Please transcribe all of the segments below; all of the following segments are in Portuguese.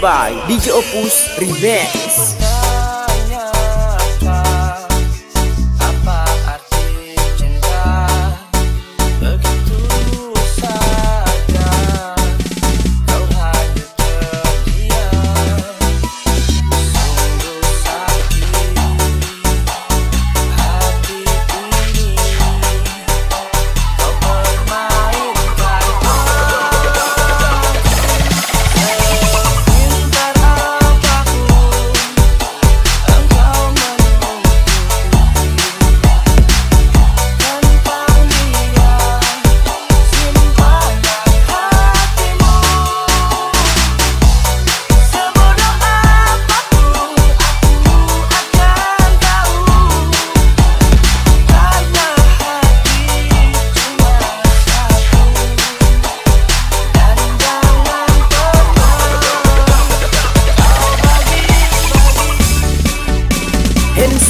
by DJ Opus Remix.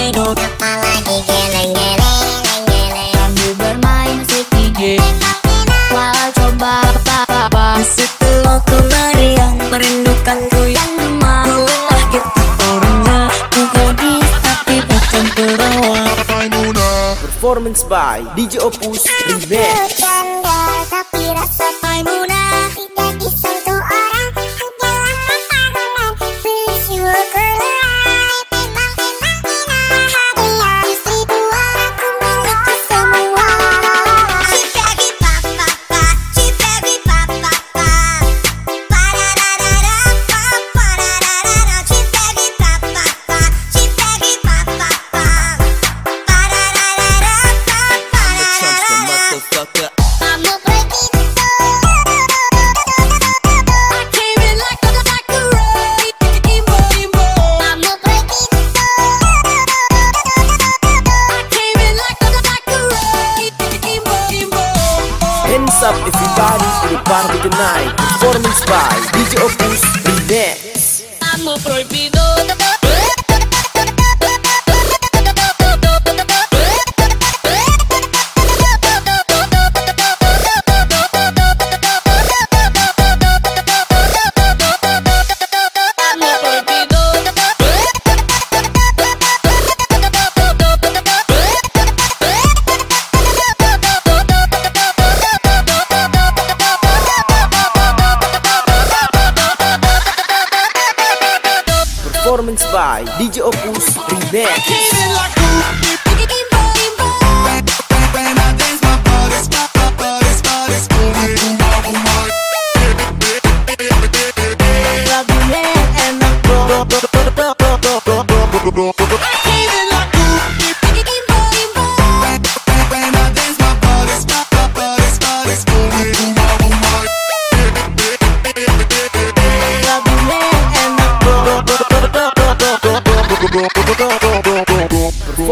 hidup Kepala lagi geleng-geleng Kamu bermain sekige Walau coba apa-apa. Setelah meriang Merindukan ku yang malu Lah kita orangnya Ku godis tapi bukan perawan Performance by DJ Opus Remix. Bukan tapi rasa by DJ Opus Remix. go.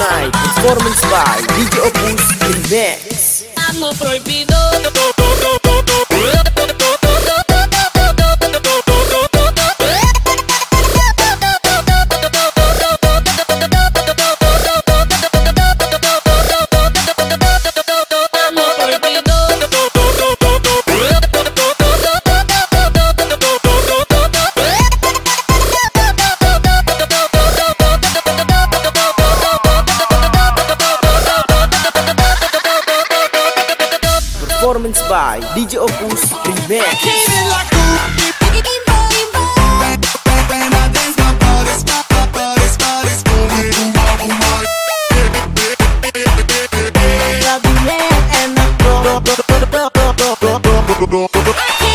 night. Performance by DJ Opus Remix. Amo prohibido. by DJ Opus Remix. Go, go,